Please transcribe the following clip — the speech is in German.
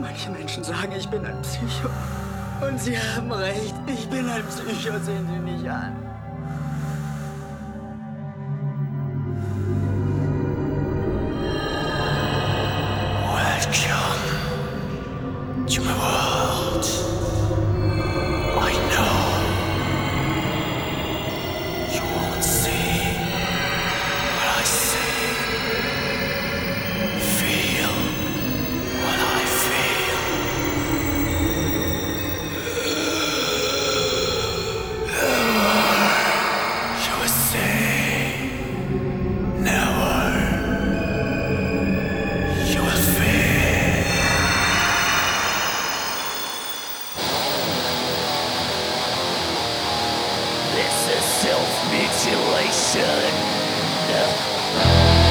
Manche Menschen sagen, ich bin ein Psycho. Und sie haben recht. Ich bin ein Psycho, sehen Sie mich an. self-mutilation.